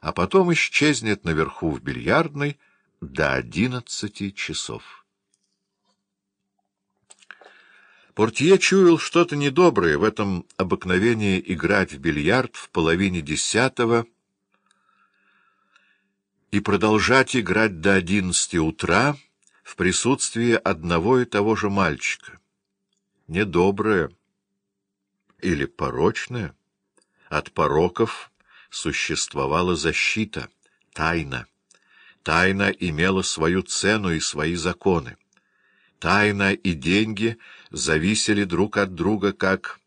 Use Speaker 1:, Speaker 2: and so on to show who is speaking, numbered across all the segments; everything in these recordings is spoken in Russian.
Speaker 1: а потом исчезнет наверху в бильярдной до одиннадцати часов. Портье чуял что-то недоброе в этом обыкновении играть в бильярд в половине десятого и продолжать играть до одиннадцати утра в присутствии одного и того же мальчика. Недоброе или порочное. От пороков существовала защита, тайна. Тайна имела свою цену и свои законы. Тайна и деньги зависели друг от друга, как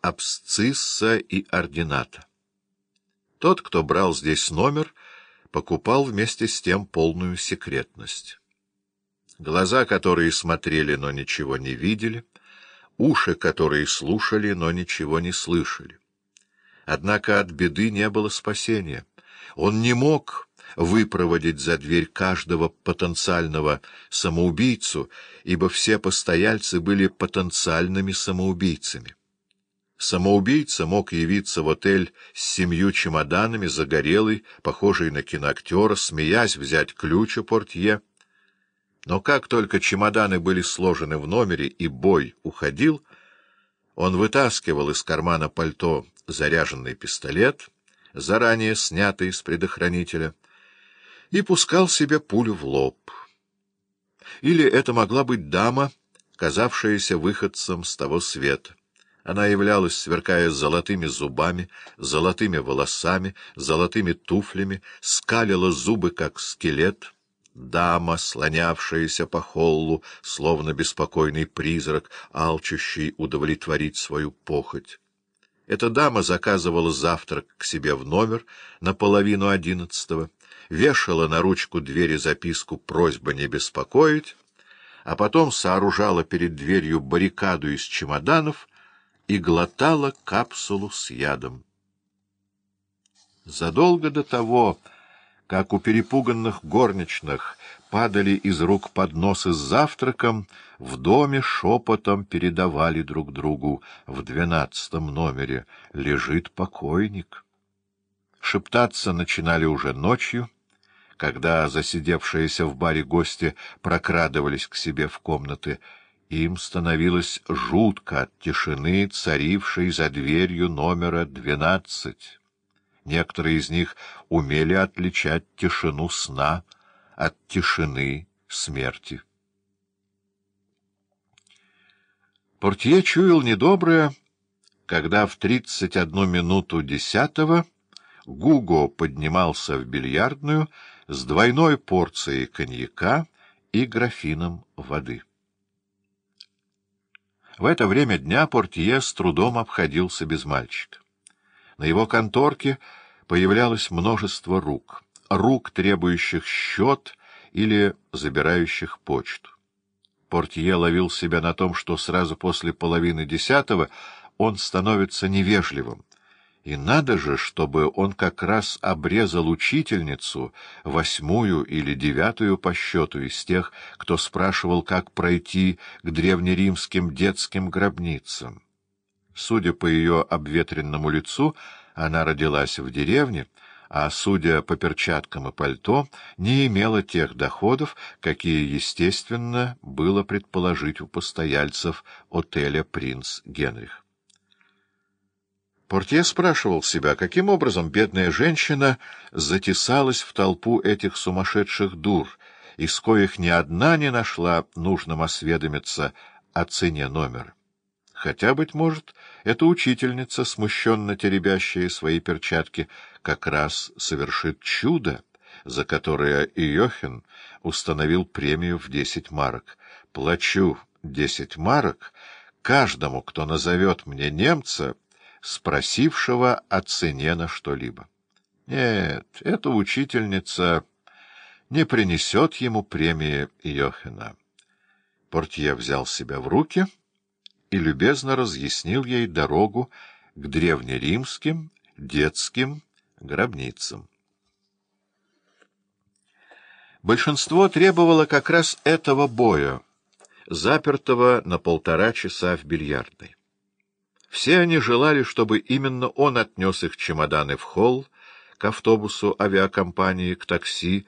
Speaker 1: абсцисса и ордината. Тот, кто брал здесь номер, покупал вместе с тем полную секретность. Глаза, которые смотрели, но ничего не видели, уши, которые слушали, но ничего не слышали. Однако от беды не было спасения. Он не мог выпроводить за дверь каждого потенциального самоубийцу, ибо все постояльцы были потенциальными самоубийцами. Самоубийца мог явиться в отель с семью чемоданами, загорелый, похожий на киноактера, смеясь взять ключ у портье. Но как только чемоданы были сложены в номере и бой уходил, он вытаскивал из кармана пальто заряженный пистолет, заранее снятый с предохранителя, и пускал себе пулю в лоб. Или это могла быть дама, казавшаяся выходцем с того света. Она являлась, сверкая золотыми зубами, золотыми волосами, золотыми туфлями, скалила зубы, как скелет. Дама, слонявшаяся по холлу, словно беспокойный призрак, алчущий удовлетворить свою похоть. Эта дама заказывала завтрак к себе в номер на половину одиннадцатого, вешала на ручку двери записку «Просьба не беспокоить», а потом сооружала перед дверью баррикаду из чемоданов и глотала капсулу с ядом. Задолго до того, как у перепуганных горничных падали из рук подносы с завтраком, в доме шепотом передавали друг другу в двенадцатом номере «Лежит покойник». Шептаться начинали уже ночью, когда засидевшиеся в баре гости прокрадывались к себе в комнаты, им становилось жутко от тишины, царившей за дверью номера двенадцать. Некоторые из них умели отличать тишину сна от тишины смерти. Портье чуял недоброе, когда в тридцать одну минуту десятого Гуго поднимался в бильярдную с двойной порцией коньяка и графином воды. В это время дня портье с трудом обходился без мальчика. На его конторке появлялось множество рук, рук, требующих счет или забирающих почту. Портье ловил себя на том, что сразу после половины десятого он становится невежливым. И надо же, чтобы он как раз обрезал учительницу, восьмую или девятую по счету из тех, кто спрашивал, как пройти к древнеримским детским гробницам. Судя по ее обветренному лицу, она родилась в деревне, а, судя по перчаткам и пальто, не имела тех доходов, какие, естественно, было предположить у постояльцев отеля «Принц Генрих». Портье спрашивал себя, каким образом бедная женщина затесалась в толпу этих сумасшедших дур, из коих ни одна не нашла нужным осведомиться о цене номера. Хотя, быть может, эта учительница, смущенно теребящая свои перчатки, как раз совершит чудо, за которое Иохин установил премию в десять марок. Плачу десять марок каждому, кто назовет мне немца, спросившего о цене на что-либо. Нет, эта учительница не принесет ему премии Иохина. Портье взял себя в руки — и любезно разъяснил ей дорогу к древнеримским детским гробницам. Большинство требовало как раз этого боя, запертого на полтора часа в бильярдной. Все они желали, чтобы именно он отнес их чемоданы в холл, к автобусу авиакомпании, к такси,